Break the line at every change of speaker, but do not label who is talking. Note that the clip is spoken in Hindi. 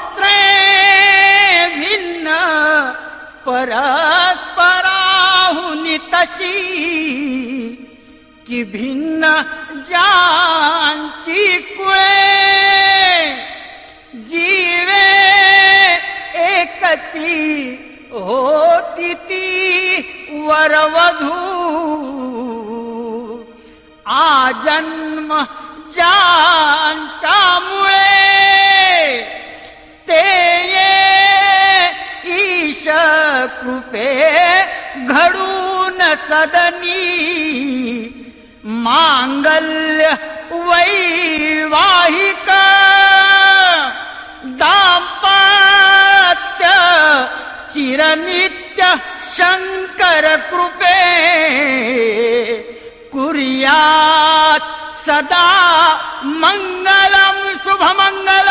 गोत्रे भिन्न, परस्पराहुनि तशी, की भिन्न ज्यांची कुळे, जीवे एकची होती ती वरवधू। आजन्म ज्यांच्यामुळे कृपे घडून सदनी। मांगल्य वैवाहिक दाम्पत्य चिरनित्य शंकर कृपे कुर्यात सदा मंगलम शुभमंगलम